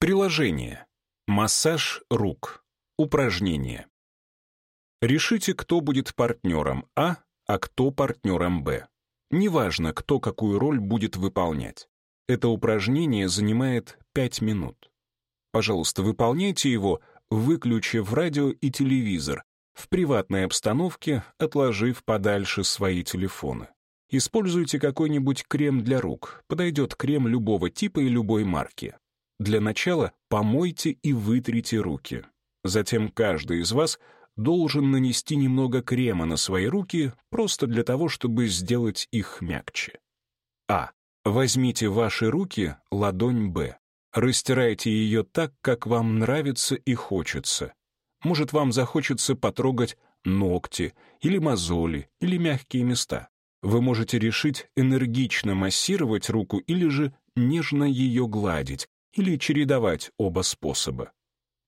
Приложение. Массаж рук. Упражнение. Решите, кто будет партнером А, а кто партнером Б. Неважно, кто какую роль будет выполнять. Это упражнение занимает 5 минут. Пожалуйста, выполняйте его, выключив радио и телевизор, в приватной обстановке, отложив подальше свои телефоны. Используйте какой-нибудь крем для рук. Подойдет крем любого типа и любой марки. Для начала помойте и вытрите руки. Затем каждый из вас должен нанести немного крема на свои руки просто для того, чтобы сделать их мягче. А. Возьмите ваши руки, ладонь Б. Растирайте ее так, как вам нравится и хочется. Может, вам захочется потрогать ногти или мозоли или мягкие места. Вы можете решить энергично массировать руку или же нежно ее гладить, или чередовать оба способа.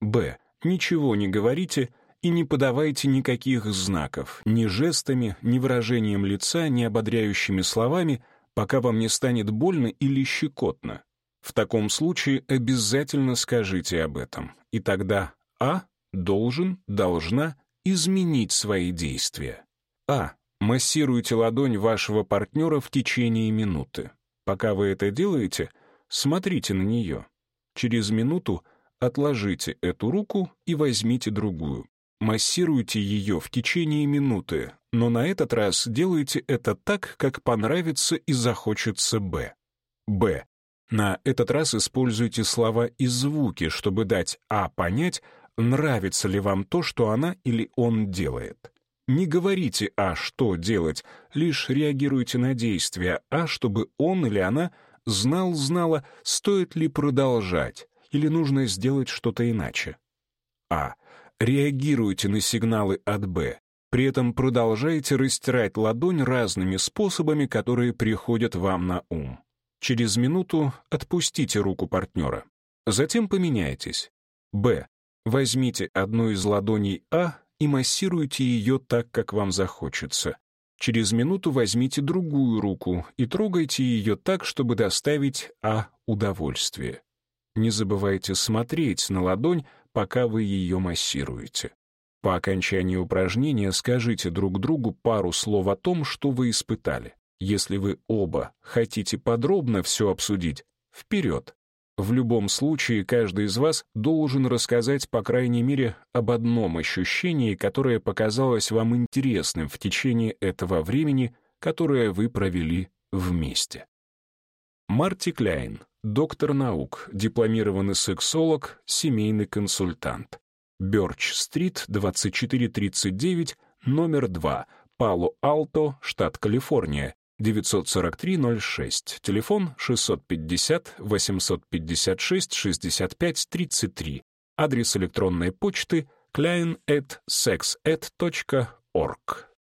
Б. Ничего не говорите и не подавайте никаких знаков, ни жестами, ни выражением лица, ни ободряющими словами, пока вам не станет больно или щекотно. В таком случае обязательно скажите об этом, и тогда А должен, должна изменить свои действия. А. Массируйте ладонь вашего партнера в течение минуты. Пока вы это делаете, смотрите на нее. Через минуту отложите эту руку и возьмите другую. Массируйте ее в течение минуты, но на этот раз делайте это так, как понравится и захочется Б. Б. На этот раз используйте слова и звуки, чтобы дать А понять, нравится ли вам то, что она или он делает. Не говорите А, что делать, лишь реагируйте на действия А, чтобы он или она – знал-знала, стоит ли продолжать или нужно сделать что-то иначе. А. Реагируйте на сигналы от Б. При этом продолжайте растирать ладонь разными способами, которые приходят вам на ум. Через минуту отпустите руку партнера. Затем поменяйтесь. Б. Возьмите одну из ладоней А и массируйте ее так, как вам захочется. Через минуту возьмите другую руку и трогайте ее так, чтобы доставить А удовольствие. Не забывайте смотреть на ладонь, пока вы ее массируете. По окончании упражнения скажите друг другу пару слов о том, что вы испытали. Если вы оба хотите подробно все обсудить, вперед! В любом случае, каждый из вас должен рассказать, по крайней мере, об одном ощущении, которое показалось вам интересным в течение этого времени, которое вы провели вместе. Марти Кляйн, доктор наук, дипломированный сексолог, семейный консультант. Бёрч-стрит, 2439, номер 2, Пало-Алто, штат Калифорния, 94306. телефон 650 856 6533. адрес электронной почты klein.sexed.org.